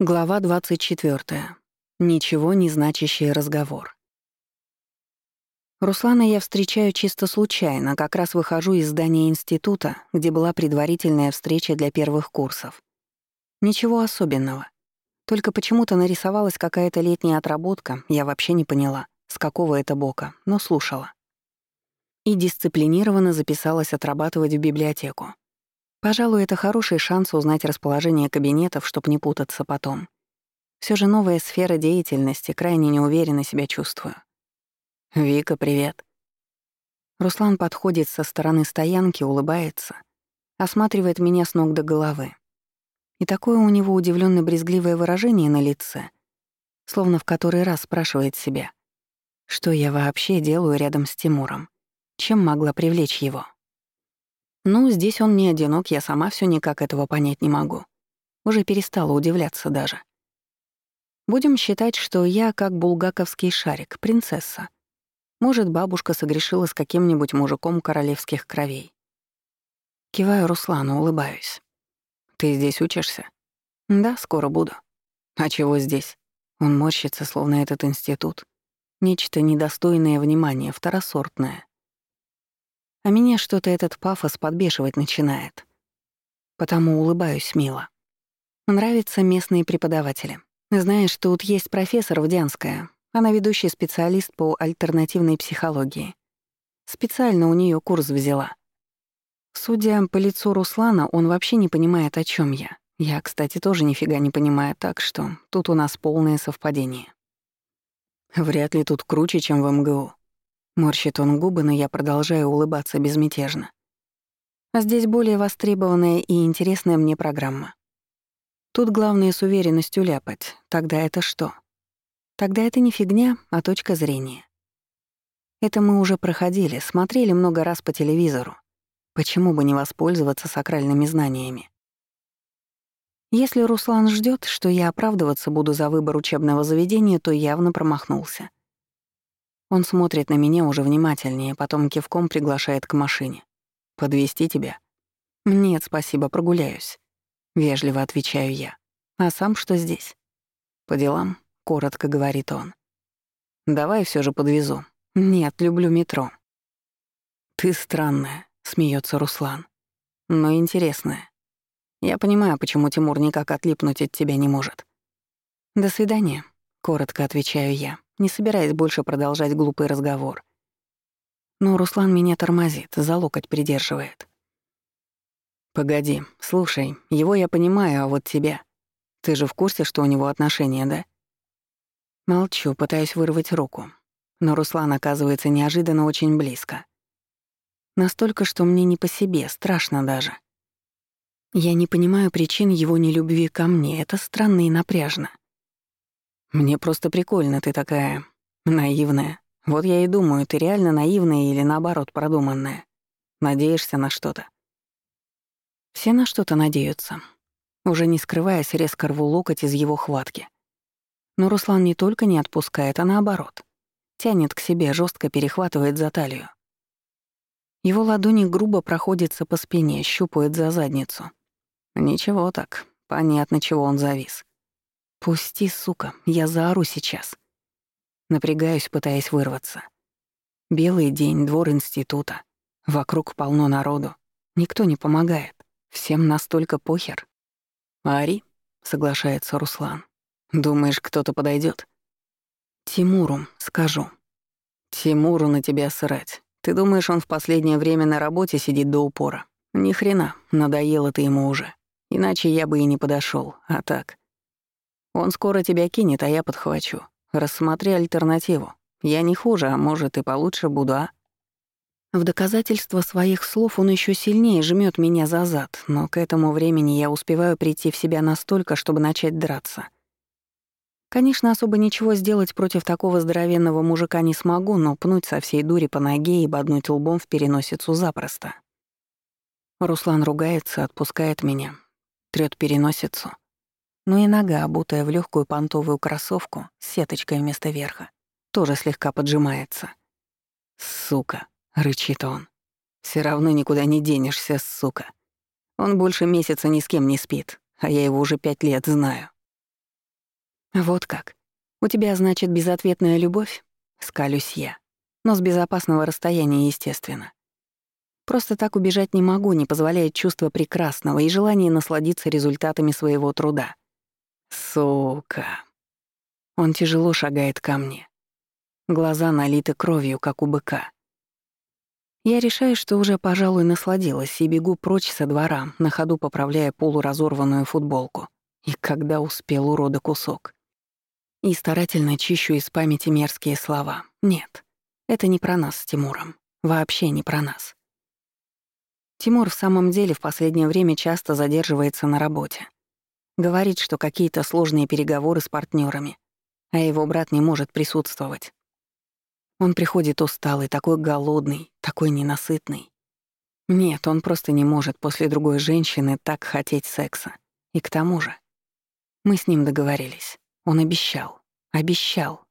Глава 24. Ничего не значащий разговор. Руслана я встречаю чисто случайно, как раз выхожу из здания института, где была предварительная встреча для первых курсов. Ничего особенного. Только почему-то нарисовалась какая-то летняя отработка, я вообще не поняла, с какого это бока, но слушала. И дисциплинированно записалась отрабатывать в библиотеку. Пожалуй, это хороший шанс узнать расположение кабинетов, чтобы не путаться потом. Все же новая сфера деятельности, крайне неуверенно себя чувствую. «Вика, привет». Руслан подходит со стороны стоянки, улыбается, осматривает меня с ног до головы. И такое у него удивленно брезгливое выражение на лице, словно в который раз спрашивает себя, что я вообще делаю рядом с Тимуром, чем могла привлечь его. Ну, здесь он не одинок, я сама все никак этого понять не могу. Уже перестала удивляться даже. Будем считать, что я как булгаковский шарик, принцесса. Может, бабушка согрешила с каким-нибудь мужиком королевских кровей. Киваю Руслану, улыбаюсь. «Ты здесь учишься?» «Да, скоро буду». «А чего здесь?» Он морщится, словно этот институт. Нечто недостойное внимания, второсортное. А меня что-то этот пафос подбешивать начинает. Потому улыбаюсь мило. Нравятся местные преподаватели. Знаешь, тут есть профессор Вдянская. Она ведущий специалист по альтернативной психологии. Специально у нее курс взяла. Судя по лицу Руслана, он вообще не понимает, о чем я. Я, кстати, тоже нифига не понимаю, так что тут у нас полное совпадение. Вряд ли тут круче, чем в МГУ. Морщит он губы, но я продолжаю улыбаться безмятежно. А здесь более востребованная и интересная мне программа. Тут главное с уверенностью ляпать. Тогда это что? Тогда это не фигня, а точка зрения. Это мы уже проходили, смотрели много раз по телевизору. Почему бы не воспользоваться сакральными знаниями? Если Руслан ждет, что я оправдываться буду за выбор учебного заведения, то явно промахнулся. Он смотрит на меня уже внимательнее, потом кивком приглашает к машине. Подвести тебя?» «Нет, спасибо, прогуляюсь», — вежливо отвечаю я. «А сам что здесь?» «По делам», — коротко говорит он. «Давай все же подвезу». «Нет, люблю метро». «Ты странная», — смеется Руслан. «Но интересная. Я понимаю, почему Тимур никак отлипнуть от тебя не может». «До свидания», — коротко отвечаю я не собираясь больше продолжать глупый разговор. Но Руслан меня тормозит, за локоть придерживает. «Погоди, слушай, его я понимаю, а вот тебя... Ты же в курсе, что у него отношения, да?» Молчу, пытаюсь вырвать руку. Но Руслан оказывается неожиданно очень близко. Настолько, что мне не по себе, страшно даже. Я не понимаю причин его нелюбви ко мне, это странно и напряжно. Мне просто прикольно, ты такая наивная. Вот я и думаю, ты реально наивная или наоборот продуманная. Надеешься на что-то. Все на что-то надеются. Уже не скрываясь, резко рву локоть из его хватки. Но Руслан не только не отпускает, а наоборот. Тянет к себе, жестко перехватывает за талию. Его ладони грубо проходятся по спине, щупают за задницу. Ничего так, понятно, чего он завис. «Пусти, сука, я заору сейчас». Напрягаюсь, пытаясь вырваться. Белый день, двор института. Вокруг полно народу. Никто не помогает. Всем настолько похер. «Ари», — соглашается Руслан. «Думаешь, кто-то подойдет? «Тимуру, скажу». «Тимуру на тебя срать. Ты думаешь, он в последнее время на работе сидит до упора? Ни хрена, надоело ты ему уже. Иначе я бы и не подошел. а так. Он скоро тебя кинет, а я подхвачу. Рассмотри альтернативу. Я не хуже, а может и получше буду, а?» В доказательство своих слов он еще сильнее жмет меня за зад, но к этому времени я успеваю прийти в себя настолько, чтобы начать драться. Конечно, особо ничего сделать против такого здоровенного мужика не смогу, но пнуть со всей дури по ноге и боднуть лбом в переносицу запросто. Руслан ругается, отпускает меня, трёт переносицу но и нога, обутая в легкую понтовую кроссовку с сеточкой вместо верха, тоже слегка поджимается. «Сука!» — рычит он. Все равно никуда не денешься, сука. Он больше месяца ни с кем не спит, а я его уже пять лет знаю. Вот как. У тебя, значит, безответная любовь? Скалюсь я. Но с безопасного расстояния, естественно. Просто так убежать не могу, не позволяет чувство прекрасного и желание насладиться результатами своего труда. Сука. Он тяжело шагает ко мне. Глаза налиты кровью, как у быка. Я решаю, что уже, пожалуй, насладилась и бегу прочь со двора, на ходу поправляя полуразорванную футболку. И когда успел урода кусок. И старательно чищу из памяти мерзкие слова. Нет, это не про нас с Тимуром. Вообще не про нас. Тимур в самом деле в последнее время часто задерживается на работе. Говорит, что какие-то сложные переговоры с партнерами, а его брат не может присутствовать. Он приходит усталый, такой голодный, такой ненасытный. Нет, он просто не может после другой женщины так хотеть секса. И к тому же... Мы с ним договорились. Он обещал. Обещал.